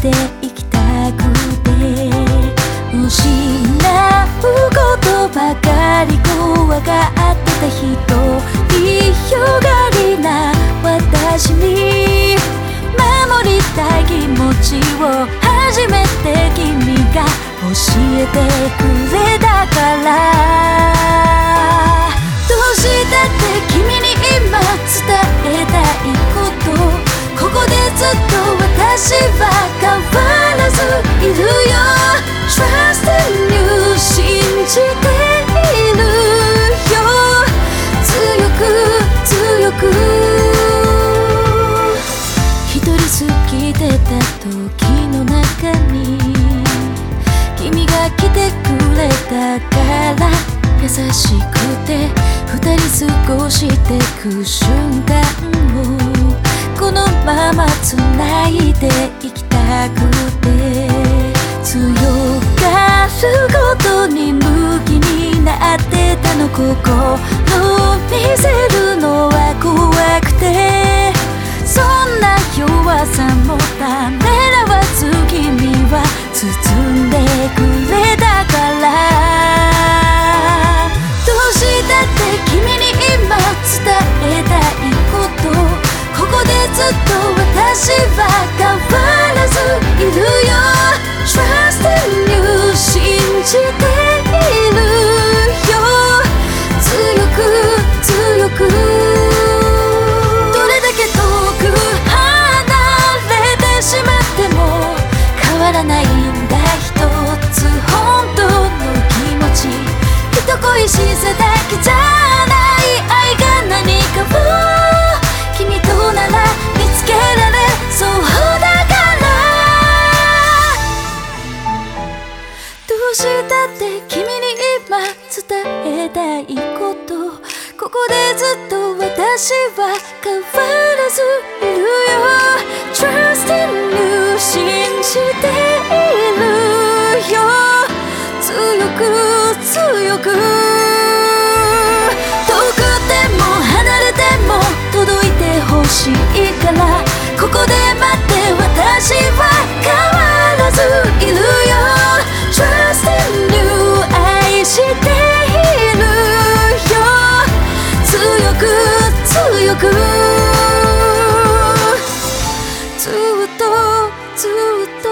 ていきたくて失うことばかり怖がってた人よがりな私に。守りたい気持ちを初めて君が教えてくれたから。しくて二人過ごしてく瞬間をこのまま繋いでいきたくて強がることに向きになってたのここ。変わらないんだ一つ本当の気持ち人恋しさだけじゃない愛が何かを君となら見つけられそうだからどうしたって君に今伝えたいこと。ここでずっとずっと